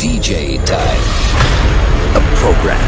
DJ time. A program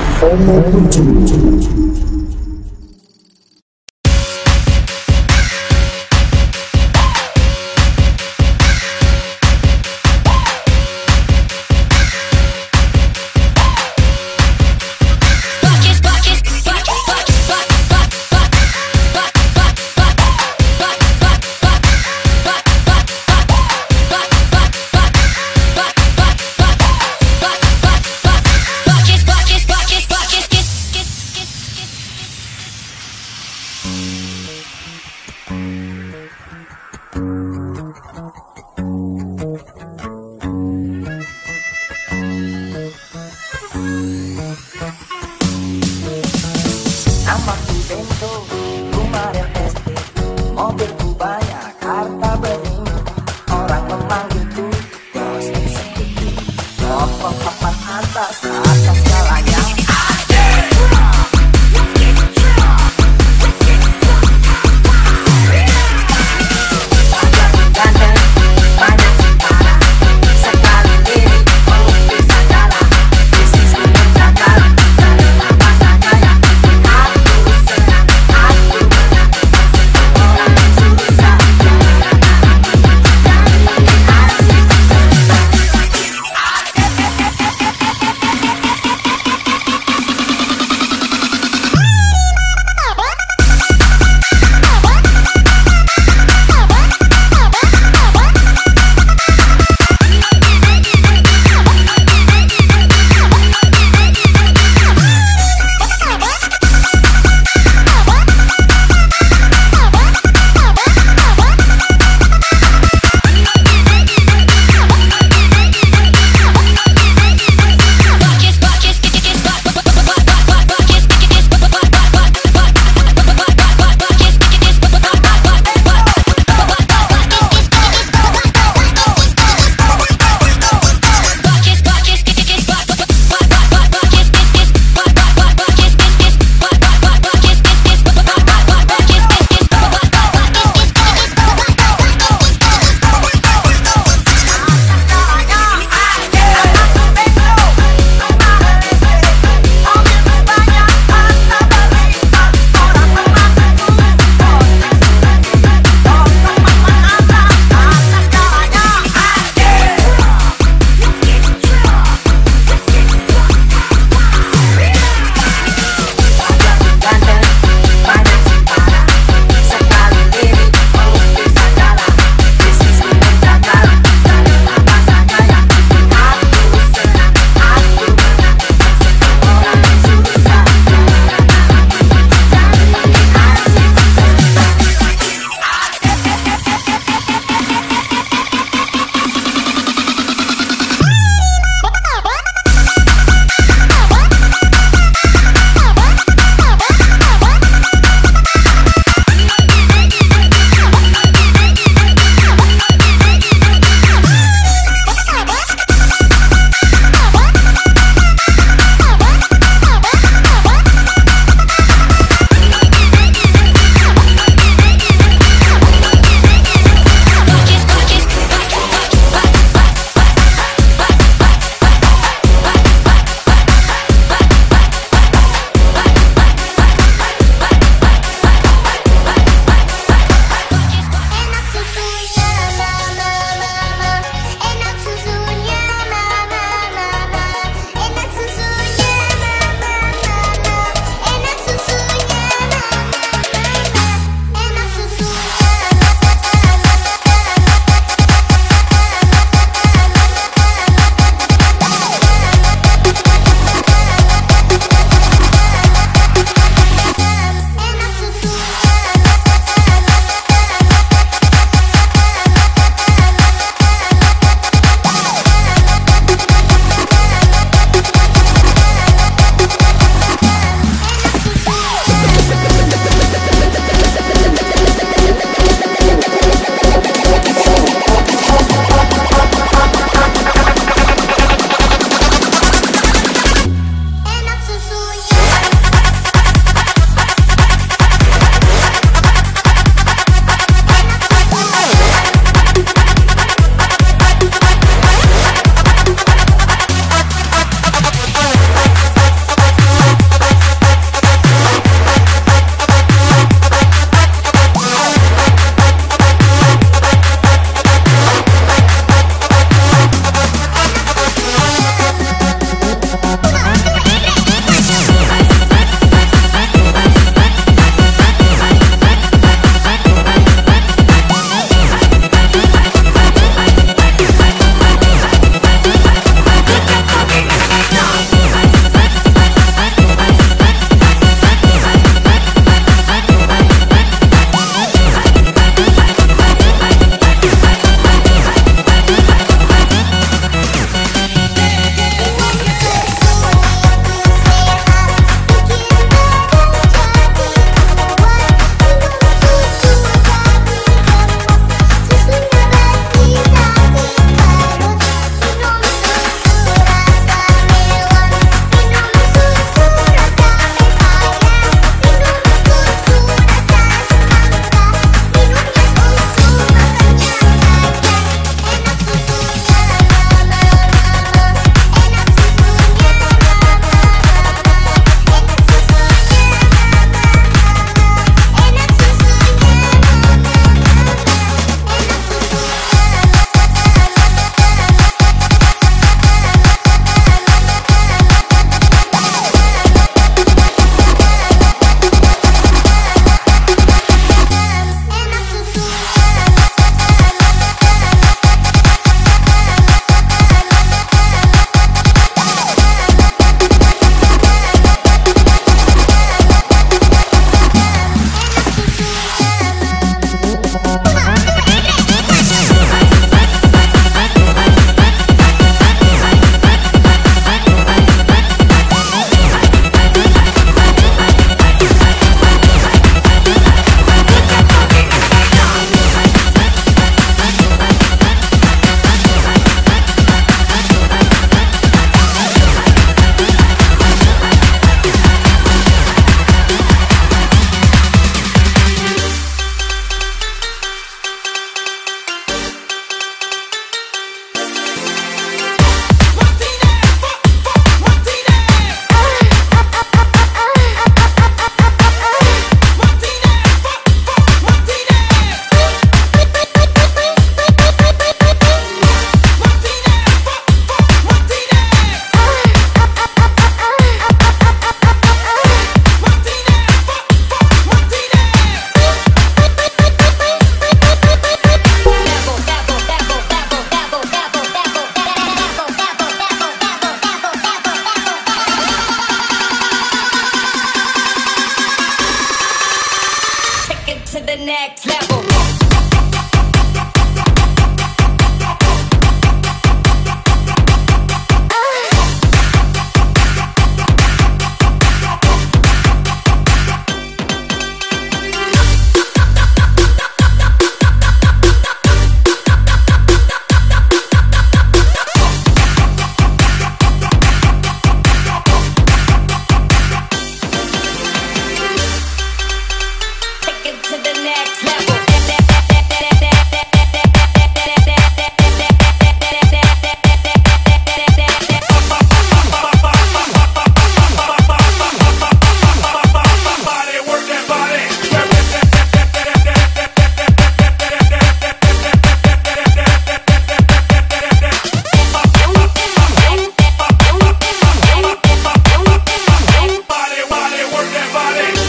that body.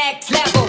Next level.